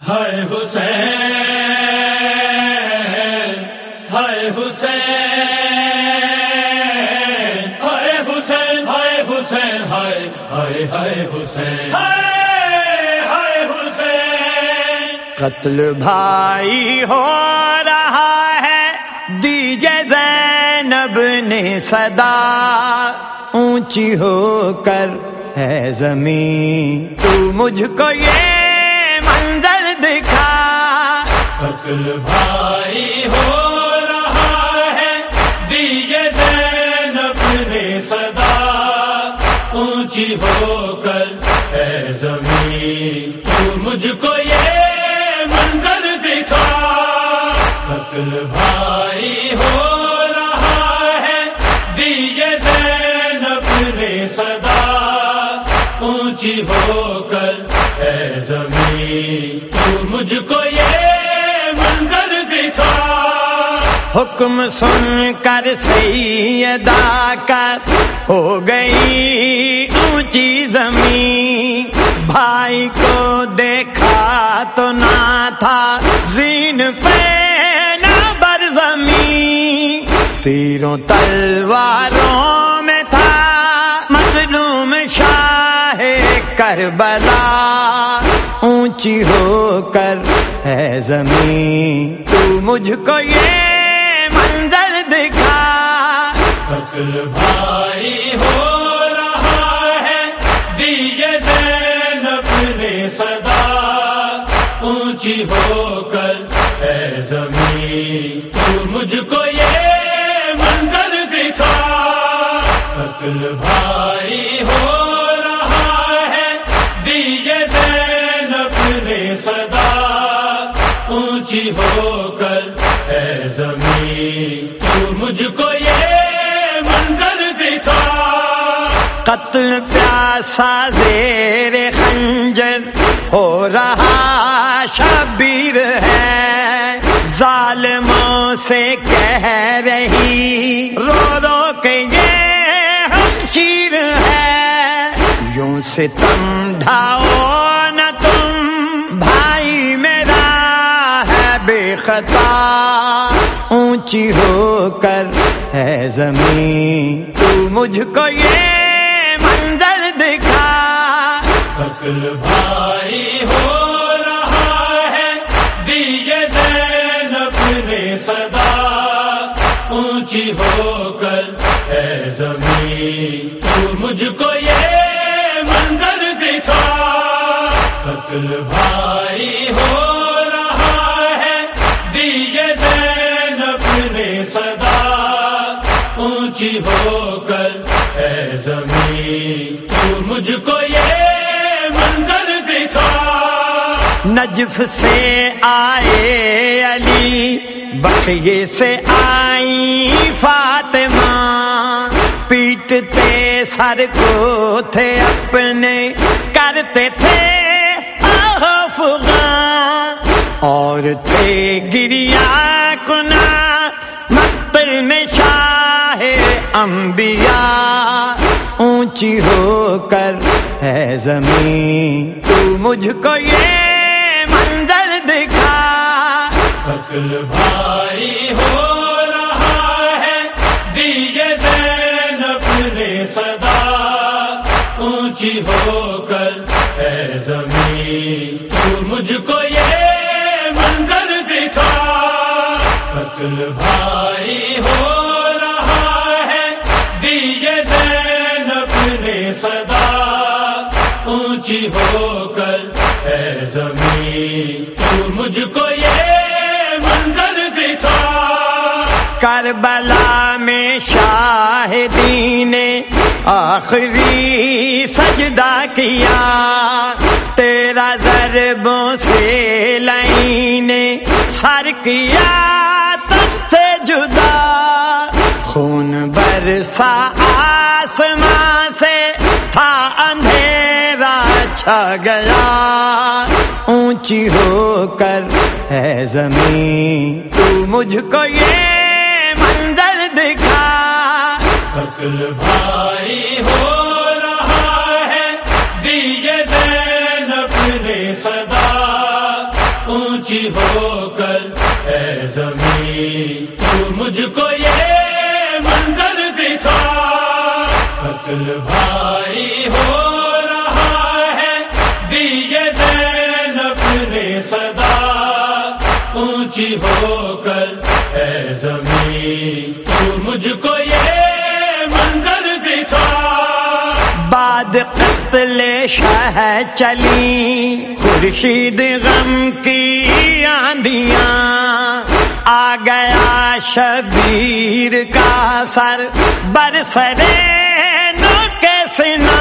ہائے حسین ہائے حسین ہائے حسین ہائے حسین ہائے ہائے ہائے حسین۔ قتل بھائی ہو رہا ہے۔ دیجے زینب نے صدا اونچی ہو کر ہے زمین۔ تو مجھ کو یہ منظر دکھا۔ قتل بھائی ہو رہا ہے۔ دیجے زینب نے صدا اونچی ہو قتل بھائی ہو رہا ہے۔ دیجے زینب نے صدا اونچی ہو کر، اے زمین، تو مجھ کو یہ منظر دکھا۔ حکم سن کر سیدا کر ہو گئی اونچی زمین۔ بھائی کو دیکھا تو نہ تھا زین پہ تیروں تلواروں میں تھا مظلوم شاہ کربلا اونچی ہو کر ہے زمین۔ تو مجھ کو یہ منظر دکھا۔ قتل بھائی ہو رہا ہے دیجے زینب نے صدا۔ اونچی ہو کر بھائی ہو رہا ہے۔ دیجے زینب نے صدا اونچی ہو کر، اے زمین، تو مجھ کو یہ منظر دکھا۔ قتل پیاسا زیر خنجر ہو رہا، شبیر ہے۔ ظالموں سے کہہ رہی، رو رو کے یہ ہمشیر ہے۔ یوں سے تم ڈھاؤ نہ تم، بھائی میرا ہے بے خطا۔ اونچی ہو کر ہے زمین، تو مجھ کو یہ منظر دکھا۔ قتل بھائی ہو رہا ہے دیجے زینب نے صدا۔ اونچی ہو کر اے زمین۔ تو مجھ کو یہ منظر دکھا قتل بھائی ہو رہا ہے۔ دیجے زینب نے صدا اونچی ہو کر، اے زمین تو مجھ کو یہ منظر دکھا نجف سے آئے علی، بقیے سے آئی فاطمہ۔ سر کو تھے اپنے کرتے تھے۔ افغان اور تھے گریا کنا، مقتل میں شاہ انبیاء۔ اونچی ہو کر ہے زمین۔ تو مجھ کو یہ منظر دکھا۔ بھائی ہو صدا اونچی ہو کر، اے زمین، تو مجھ کو یہ منظر دکھا۔ قتل بھائی ہو رہا ہے دیجے زینب نے صدا اونچی ہو کر، اے زمین، تو مجھ کو یہ منظر دکھا۔ کربلا میں شاہدی نے آخری سجدہ کیا، تیرا ضربوں سے لئی نے سر کیا تم سے جدا خون برسا آسمان سے تھا اندھیرا چھا گیا۔ اونچی ہو کر ہے زمین، تو مجھ کو یہ منظر دکھا عقل بھائی ہو رہا ہے دیے دین اپنے صدا اونچی ہو کر اے زمین تو مجھ کو یہ منظر دکھا عقل بھائی ہو رہا ہے دیے دین اپنے صدا اونچی ہو کر اے زمین تو مجھ کو یہ منظر دکھا۔ بعد قتل شہ چلی، خورشید غم کی آندیاں۔ آ گیا شبیر کا سر برسرے نو کے سنا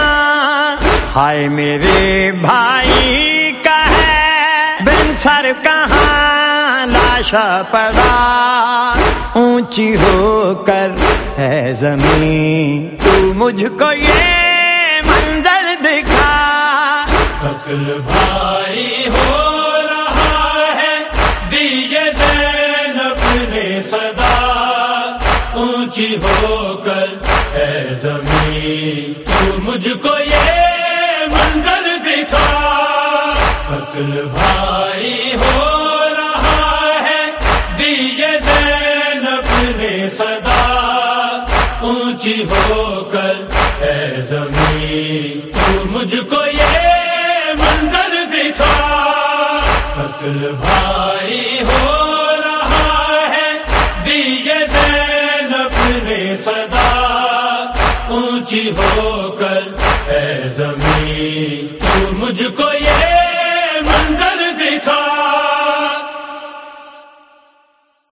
ہائے میرے بھائی کا ہے بن سر کہاں لاشا پڑا۔ اونچی ہو کر ہے زمین۔ تو مجھ کو یہ منظر دکھا۔ عقل بھائی ہو رہا ہے۔ دیے دین اپنے صدا۔ اونچی ہو کر اے زمین۔ تو مجھ کو یہ منظر دکھا۔ عقل بھائی ہو اونچی ہو کر، اے زمین، تو مجھ کو یہ منظر دکھا۔ عقل بھائی ہو رہا ہے، دیے دین اپنے صدا۔ اونچی ہو کر، اے زمین، تو مجھ کو